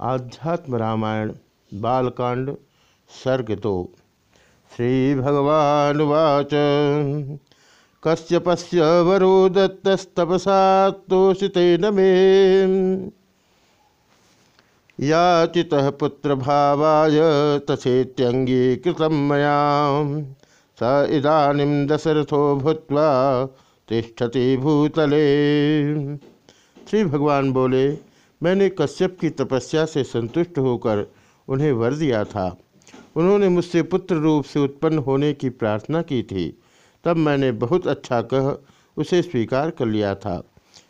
आध्यात्म रामायण, बालकांड सर्ग दो श्री भगवानुवाच कश्यपस्य वरो दत्तस्तपसा तोषितेन मे। याचितः पुत्रभावाय तथेत्यङ्गीकृतं मया। स इदानीं दशरथो भूत्वा तिष्ठति भूतले। श्री भगवान बोले मैंने कश्यप की तपस्या से संतुष्ट होकर उन्हें वर दिया था। उन्होंने मुझसे पुत्र रूप से उत्पन्न होने की प्रार्थना की थी। तब मैंने बहुत अच्छा कह उसे स्वीकार कर लिया था।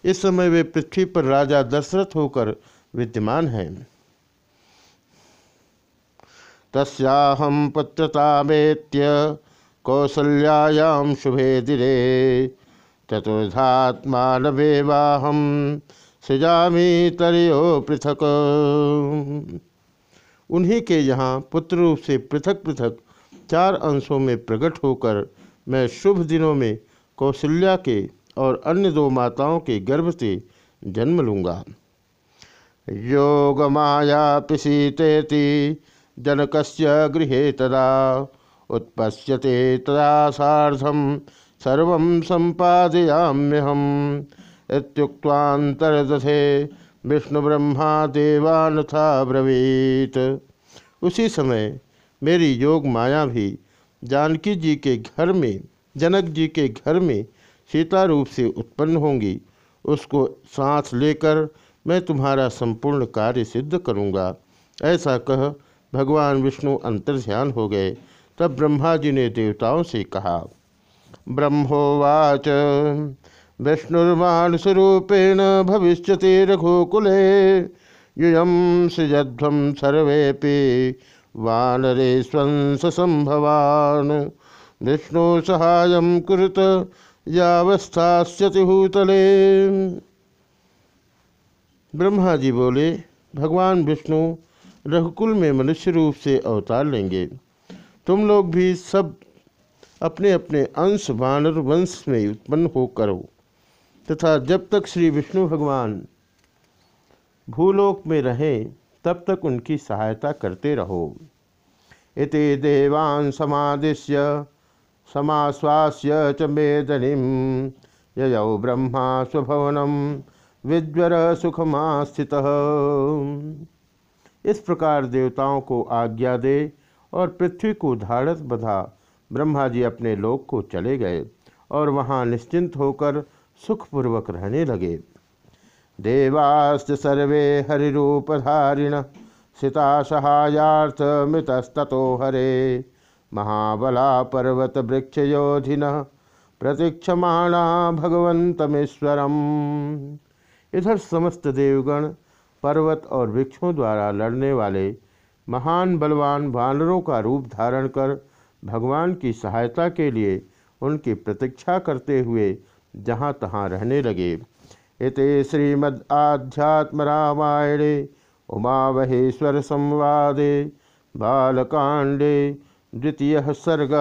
इस समय वे पृथ्वी पर राजा दशरथ होकर विद्यमान हैं। तस्याहम पुत्रतामेत्य कौसल्यायाम शुभे दिरे चतुर्धात्मानवेवाहम सृजामी तरयो पृथक। उन्हीं के यहाँ पुत्र रूप से पृथक पृथक चार अंशों में प्रकट होकर मैं शुभ दिनों में कौशल्या के और अन्य दो माताओं के गर्भ से जन्म लूँगा। योग माया पिशीतेति जनक गृह तदा, उत्पश्यते तदा साधम सर्व संपादयाम्यहम। इत्युक्तांतरदथे विष्णु ब्रह्मा देवानथा ब्रवीत। उसी समय मेरी योग माया भी जानकी जी के घर में, जनक जी के घर में सीता रूप से उत्पन्न होंगी। उसको साथ लेकर मैं तुम्हारा संपूर्ण कार्य सिद्ध करूँगा। ऐसा कह भगवान विष्णु अंतर्ध्यान हो गए। तब ब्रह्मा जी ने देवताओं से कहा, ब्रह्मोवाच विष्णुर्मानुषरूपेण भविष्यति रघुकुले। युयम सृजध्वम सर्वेपि वानरे स्वंसंभवान् विष्णु सहाय कुरुत यावस्थास्यति भूतले ब्रह्मा जी बोले, भगवान विष्णु रघुकुल में मनुष्य रूप से अवतार लेंगे। तुम लोग भी सब अपने अपने अंश वानर वंश में उत्पन्न हो करो तथा जब तक श्री विष्णु भगवान भूलोक में रहें, तब तक उनकी सहायता करते रहो। इति देवान् समादिश्य, समाश्वास्य च मेदनीम ययौ ब्रह्मा स्वभवनम विज्वर सुखमास्थित। इस प्रकार देवताओं को आज्ञा दे और पृथ्वी को धाड़स बधा ब्रह्मा जी अपने लोक को चले गए और वहाँ निश्चिंत होकर सुखपूर्वक रहने लगे। देवास्त सर्वे हरिरूपधारिण सीता सहायार्थ मृतस्तो हरे। महाबला पर्वत वृक्षयोधिन प्रतीक्षमाणा भगवंतमेश्वरम इधर समस्त देवगण, पर्वत और वृक्षों द्वारा लड़ने वाले महान बलवान वानरों का रूप धारण कर भगवान की सहायता के लिए उनकी प्रतीक्षा करते हुए जहाँ तहाँ रहने लगे। इत श्रीमद् आध्यात्म रामायणे उमावहेश्वर संवादे बालकांडे द्वितीय सर्ग।